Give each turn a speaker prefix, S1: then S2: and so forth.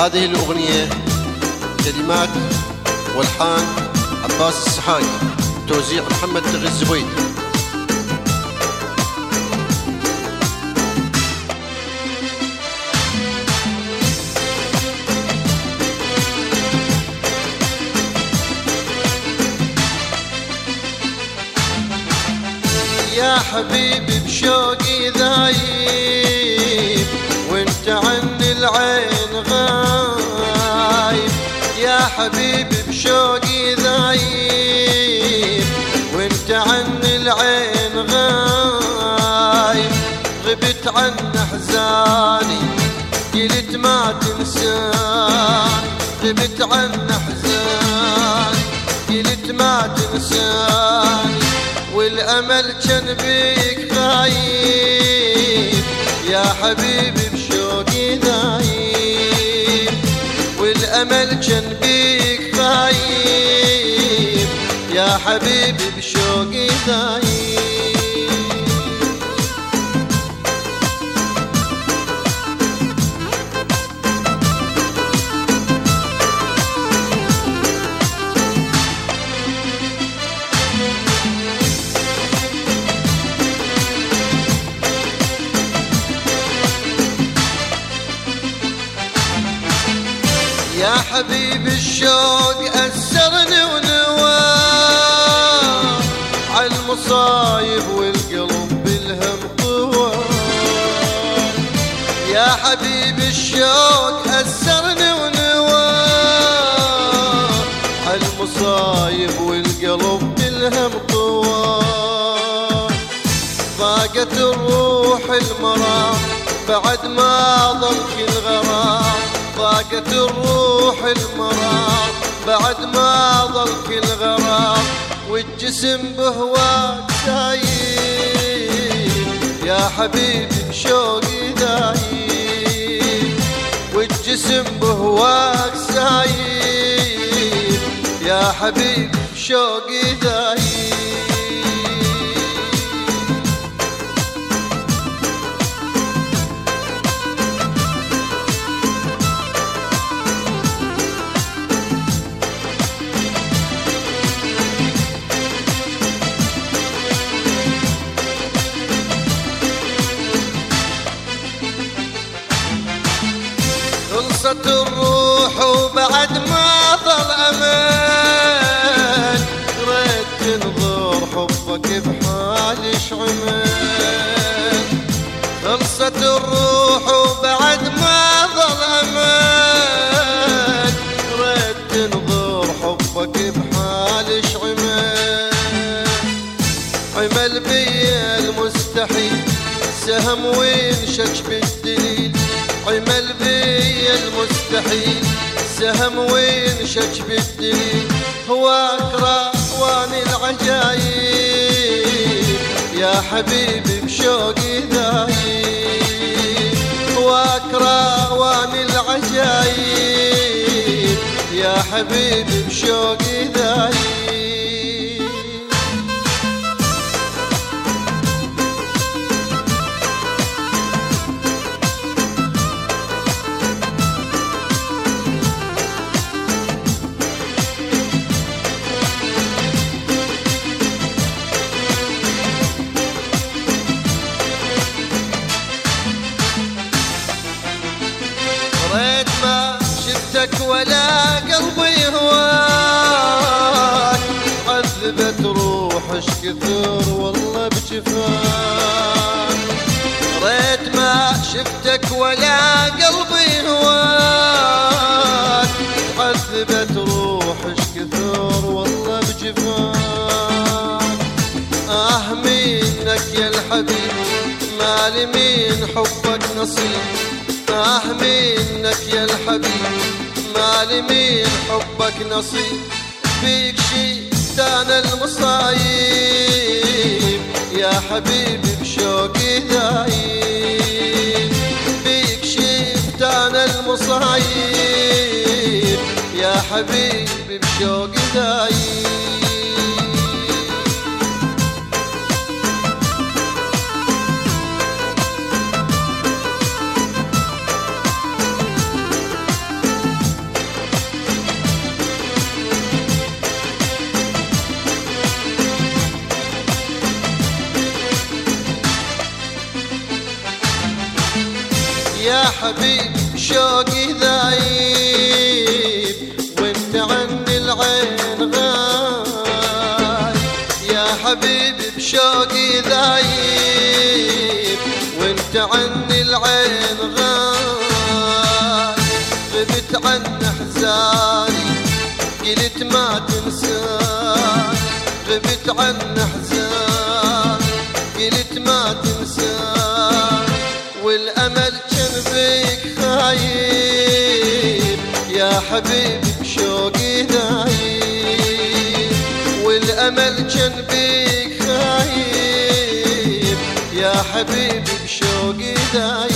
S1: هذه الأغنية كلمات والحان عباس السحاق توزيع محمد تغي الزبيد. يا حبيبي بشوقي ذايب عن أحزاني قلت ما تنساني غبت عن أحزاني قلت ما تنساني والأمل كان بيك غايب يا حبيبي بشوقي نايم والأمل كان بيك غايب يا حبيبي بشوقي نايم حبيب الشوق أسرني ونواه عالمصايب والقلب بالهم طوى. يا حبيب الشوق أسرني ونواه عالمصايب والقلب بالهم طوى. ضاقت الروح المرام بعد ما ضل كل غرام ضاقت الروح المرام بعد ما ضل كل غرام والجسم بهواك سايب يا حبيبي بشوقي دايب والجسم بهواك سايب يا حبيبي بشوقي دايب خلصت الروح وبعد ما ضل أمان. ريت تنظر حبك بحالي شعمان. خلصت الروح وبعد ما ضل أمان. ريت تنظر حبك بحالي شعمان. عمل بي المستحيل سهم وينشج بالدليل. عمل بي المستحيل. سهم وينشج بالدليل؟ هو أكره واني العجايب. يا حبيبي بشوقي ذايب هو أكره واني العجايب. يا حبيبي بشوقي شفتك ولا قلبي هواك عذبت روحش كثر والله بجفاك ريت ما شفتك ولا قلبي هواك عذبت روحش كثر والله بجفاك آه منك يا الحبيب مالي من حبك نصيب. آه منك يا الحبيب. من حبك نصيب فيك شي تانا المصايب. يا حبيبي بشوقي دايب فيك شي تانا المصايب. يا حبيبي بشوقي دايب حبيبي شوقي ذايب وانت عني العين غايب. يا حبيبي بشوقي ذايب وانت عني العين غايب. غبت عن أحزاني قلت ما تنساني. غبت عن أحزاني قلت ما تنساني. والأمل كان بيك خايب يا حبيبي بشوقي ذايب والأمل كان بيك خايب يا حبيبي بشوقي ذايب